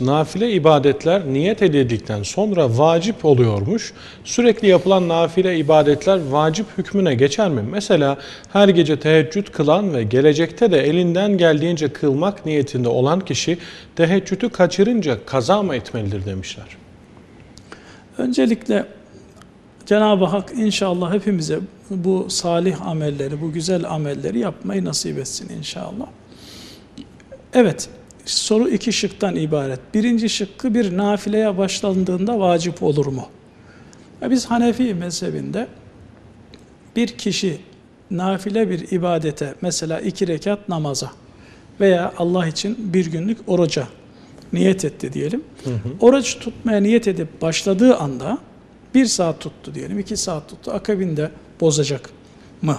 Nafile ibadetler niyet edildikten sonra vacip oluyormuş. Sürekli yapılan nafile ibadetler vacip hükmüne geçer mi? Mesela her gece teheccüd kılan ve gelecekte de elinden geldiğince kılmak niyetinde olan kişi teheccüdü kaçırınca kaza mı etmelidir demişler. Öncelikle Cenab-ı Hak inşallah hepimize bu salih amelleri, bu güzel amelleri yapmayı nasip etsin inşallah. Evet, soru iki şıktan ibaret. Birinci şıkkı bir nafileye başlandığında vacip olur mu? Ya Biz Hanefi mezhebinde bir kişi nafile bir ibadete, mesela iki rekat namaza veya Allah için bir günlük oruca niyet etti diyelim. Oruç tutmaya niyet edip başladığı anda bir saat tuttu diyelim, iki saat tuttu. Akabinde bozacak mı?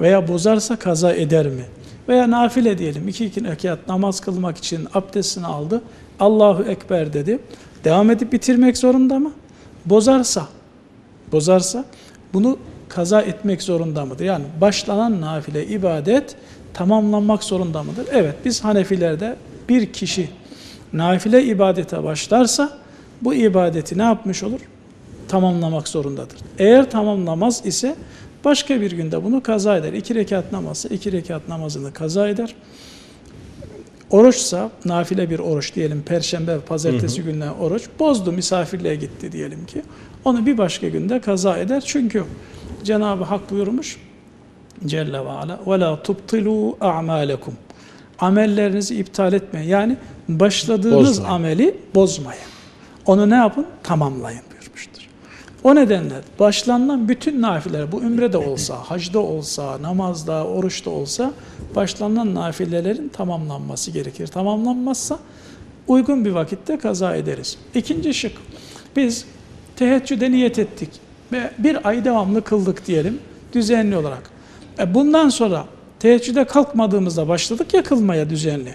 Veya bozarsa kaza eder mi? Veya nafile diyelim, iki iki rekat namaz kılmak için abdestini aldı. Allahu Ekber dedi. Devam edip bitirmek zorunda mı? Bozarsa, bozarsa bunu kaza etmek zorunda mıdır? Yani başlanan nafile ibadet tamamlanmak zorunda mıdır? Evet biz Hanefilerde bir kişi nafile ibadete başlarsa bu ibadeti ne yapmış olur? Tamamlamak zorundadır. Eğer tamamlamaz ise başka bir günde bunu kaza eder. İki rekat namazı, iki rekat namazını kaza eder. Oruçsa, nafile bir oruç diyelim, perşembe, pazartesi gününe oruç, bozdu, misafirliğe gitti diyelim ki. Onu bir başka günde kaza eder. Çünkü Cenab-ı Hak buyurmuş, Celle ve Ala, وَلَا تُبْطِلُوا أَعْمَالَكُمْ Amellerinizi iptal etmeyin. Yani başladığınız Bozmayın. ameli bozmayın. Onu ne yapın? Tamamlayın buyurmuştur. O nedenle başlanılan bütün nafileler, bu ümrede olsa, hacda olsa, namazda, oruçta olsa başlanılan nafilelerin tamamlanması gerekir. Tamamlanmazsa uygun bir vakitte kaza ederiz. İkinci şık, biz teheccüde niyet ettik ve bir ay devamlı kıldık diyelim düzenli olarak. E bundan sonra teheccüde kalkmadığımızda başladık ya kılmaya düzenli.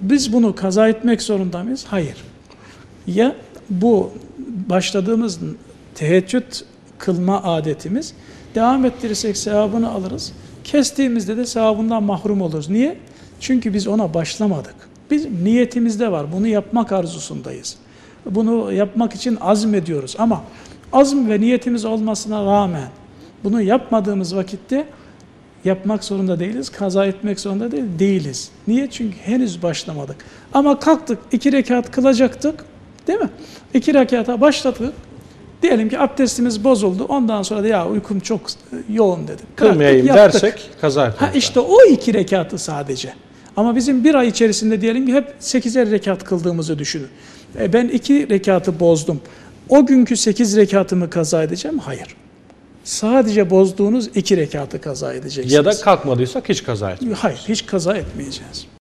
Biz bunu kaza etmek zorunda mıyız? Hayır. Ya bu başladığımız teheccüd kılma adetimiz devam ettirirsek sevabını alırız. Kestiğimizde de sevabından mahrum oluruz. Niye? Çünkü biz ona başlamadık. Biz niyetimizde var. Bunu yapmak arzusundayız. Bunu yapmak için azmediyoruz ama azm ve niyetimiz olmasına rağmen bunu yapmadığımız vakitte yapmak zorunda değiliz, kaza etmek zorunda değil, değiliz. Niye? Çünkü henüz başlamadık. Ama kalktık, iki rekat kılacaktık, değil mi? İki rekata başladık. Diyelim ki abdestimiz bozuldu. Ondan sonra da ya uykum çok yoğun dedim. Kalktık, Kılmayayım yaptık. dersek kaza etmeliyiz. Ha işte o iki rekatı sadece. Ama bizim bir ay içerisinde diyelim ki hep 8'er rekat kıldığımızı düşünün. E ben iki rekatı bozdum. O günkü 8 rekatımı kaza edeceğim? Hayır. Sadece bozduğunuz iki rekatı kaza edeceksiniz. Ya da kalkmadıysak hiç kaza etmeyiz. Hayır, hiç kaza etmeyeceğiz.